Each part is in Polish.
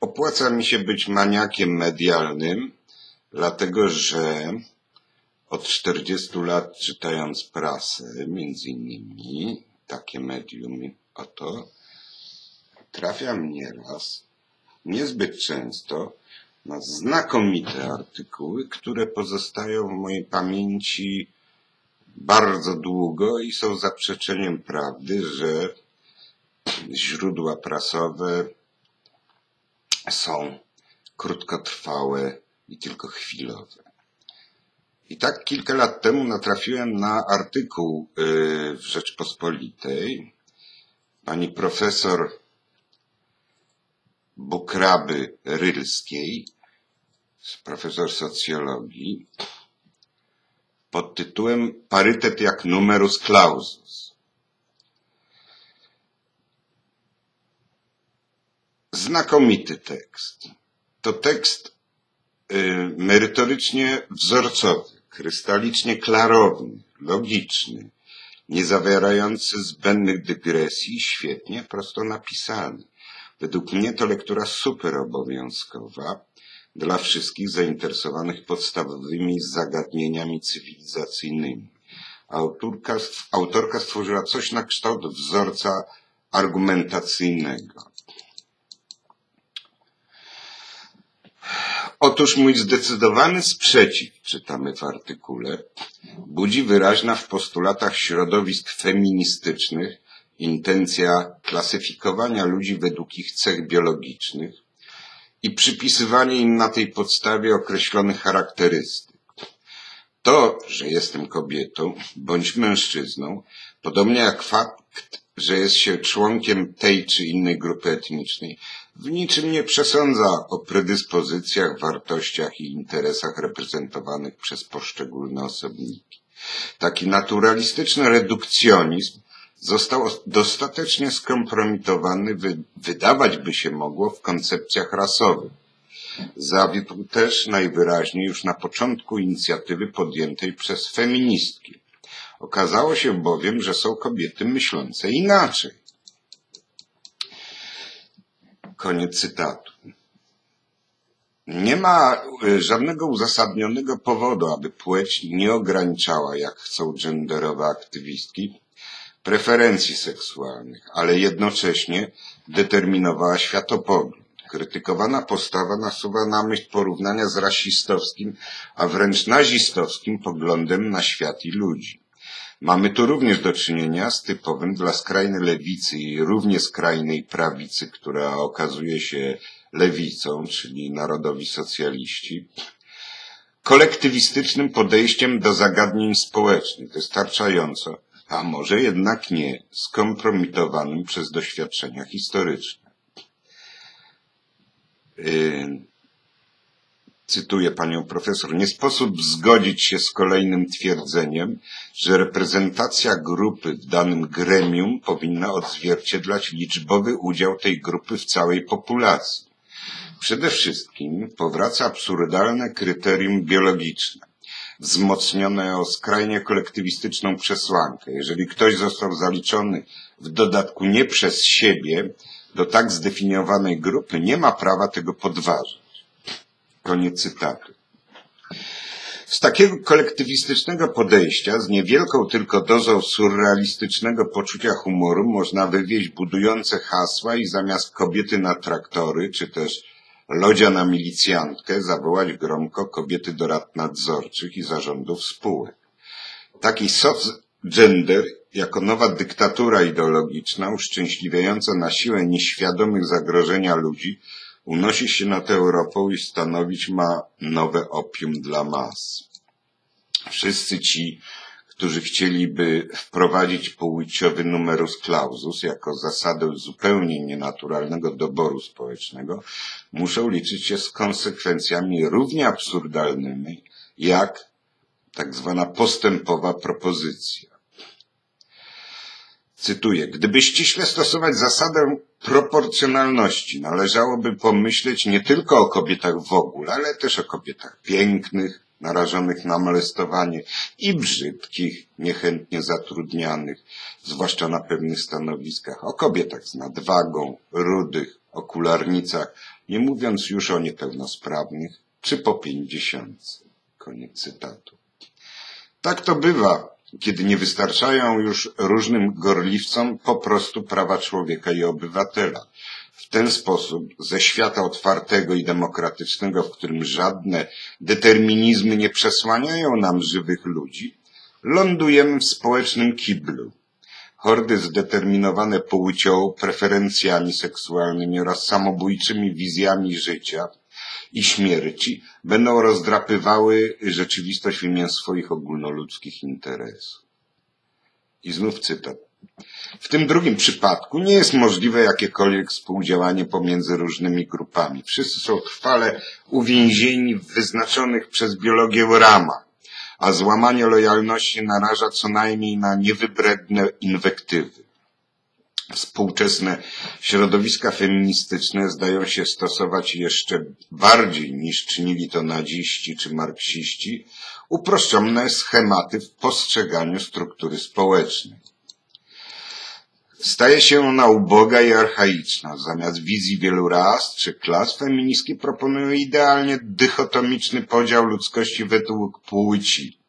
Opłaca mi się być maniakiem medialnym, dlatego że od 40 lat czytając prasę, między innymi takie medium oto, trafiam nieraz, niezbyt często, na znakomite artykuły, które pozostają w mojej pamięci bardzo długo i są zaprzeczeniem prawdy, że źródła prasowe są krótkotrwałe i tylko chwilowe. I tak kilka lat temu natrafiłem na artykuł yy, w Rzeczpospolitej pani profesor Bukraby Rylskiej, profesor socjologii, pod tytułem Parytet jak numerus clausus. Znakomity tekst. To tekst y, merytorycznie wzorcowy, krystalicznie klarowny, logiczny, nie zawierający zbędnych dygresji, świetnie, prosto napisany. Według mnie to lektura super obowiązkowa dla wszystkich zainteresowanych podstawowymi zagadnieniami cywilizacyjnymi. Autorka, autorka stworzyła coś na kształt wzorca argumentacyjnego. Otóż mój zdecydowany sprzeciw, czytamy w artykule, budzi wyraźna w postulatach środowisk feministycznych intencja klasyfikowania ludzi według ich cech biologicznych i przypisywanie im na tej podstawie określonych charakterystyk. To, że jestem kobietą bądź mężczyzną, podobnie jak fakt, że jest się członkiem tej czy innej grupy etnicznej, w niczym nie przesądza o predyspozycjach, wartościach i interesach reprezentowanych przez poszczególne osobniki. Taki naturalistyczny redukcjonizm został dostatecznie skompromitowany, wydawać by się mogło, w koncepcjach rasowych. Zawiódł też najwyraźniej już na początku inicjatywy podjętej przez feministki. Okazało się bowiem, że są kobiety myślące inaczej. Koniec cytatu. Nie ma żadnego uzasadnionego powodu, aby płeć nie ograniczała, jak chcą genderowe aktywistki, preferencji seksualnych, ale jednocześnie determinowała światopogląd. Krytykowana postawa nasuwa na myśl porównania z rasistowskim, a wręcz nazistowskim poglądem na świat i ludzi. Mamy tu również do czynienia z typowym dla skrajnej lewicy i równie skrajnej prawicy, która okazuje się lewicą, czyli narodowi socjaliści, kolektywistycznym podejściem do zagadnień społecznych, wystarczająco, a może jednak nie, skompromitowanym przez doświadczenia historyczne. Yy, cytuję panią profesor, nie sposób zgodzić się z kolejnym twierdzeniem, że reprezentacja grupy w danym gremium powinna odzwierciedlać liczbowy udział tej grupy w całej populacji. Przede wszystkim powraca absurdalne kryterium biologiczne wzmocnione o skrajnie kolektywistyczną przesłankę. Jeżeli ktoś został zaliczony w dodatku nie przez siebie do tak zdefiniowanej grupy, nie ma prawa tego podważać. Koniec cytatu. Z takiego kolektywistycznego podejścia, z niewielką tylko dozą surrealistycznego poczucia humoru, można wywieźć budujące hasła i zamiast kobiety na traktory, czy też lodzia na milicjantkę zawołać gromko kobiety do rad nadzorczych i zarządów spółek. Taki soft gender jako nowa dyktatura ideologiczna uszczęśliwiająca na siłę nieświadomych zagrożenia ludzi unosi się nad Europą i stanowić ma nowe opium dla mas. Wszyscy ci, którzy chcieliby wprowadzić płciowy numerus clausus jako zasadę zupełnie nienaturalnego doboru społecznego, muszą liczyć się z konsekwencjami równie absurdalnymi jak tak zwana postępowa propozycja. Cytuję, gdyby ściśle stosować zasadę proporcjonalności, należałoby pomyśleć nie tylko o kobietach w ogóle, ale też o kobietach pięknych, narażonych na molestowanie i brzydkich, niechętnie zatrudnianych, zwłaszcza na pewnych stanowiskach, o kobietach z nadwagą, rudych, okularnicach nie mówiąc już o niepełnosprawnych czy po pięćdziesiątce. Koniec cytatu. Tak to bywa, kiedy nie wystarczają już różnym gorliwcom po prostu prawa człowieka i obywatela. W ten sposób ze świata otwartego i demokratycznego, w którym żadne determinizmy nie przesłaniają nam żywych ludzi, lądujemy w społecznym kiblu. Hordy zdeterminowane płcią, preferencjami seksualnymi oraz samobójczymi wizjami życia i śmierci będą rozdrapywały rzeczywistość w imię swoich ogólnoludzkich interesów. I znów cytat. W tym drugim przypadku nie jest możliwe jakiekolwiek współdziałanie pomiędzy różnymi grupami. Wszyscy są trwale uwięzieni w wyznaczonych przez biologię ramach, a złamanie lojalności naraża co najmniej na niewybredne inwektywy. Współczesne środowiska feministyczne zdają się stosować jeszcze bardziej niż czynili to naziści czy marksiści uproszczone schematy w postrzeganiu struktury społecznej. Staje się ona uboga i archaiczna. Zamiast wizji wielu ras czy klas feministki proponują idealnie dychotomiczny podział ludzkości według płci.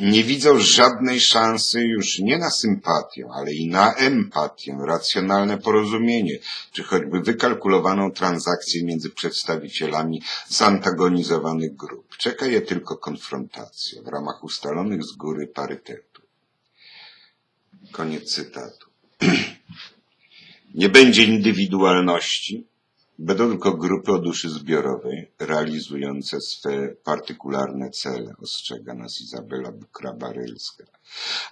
Nie widzą żadnej szansy już nie na sympatię, ale i na empatię, racjonalne porozumienie, czy choćby wykalkulowaną transakcję między przedstawicielami zantagonizowanych grup. Czeka je tylko konfrontacja w ramach ustalonych z góry parytetów. Koniec cytatu. Nie będzie indywidualności, będą tylko grupy o duszy zbiorowej realizujące swe partykularne cele, ostrzega nas Izabela Bukra-Barylska.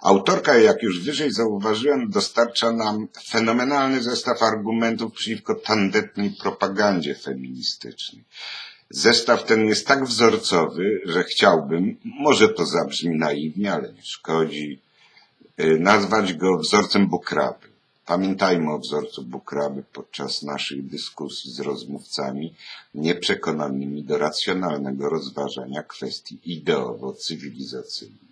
Autorka, jak już wyżej zauważyłem, dostarcza nam fenomenalny zestaw argumentów przeciwko tandetnej propagandzie feministycznej. Zestaw ten jest tak wzorcowy, że chciałbym, może to zabrzmi naiwnie, ale nie szkodzi, nazwać go wzorcem Bukraby. Pamiętajmy o wzorcu Bukraby podczas naszych dyskusji z rozmówcami nieprzekonanymi do racjonalnego rozważania kwestii ideowo-cywilizacyjnych.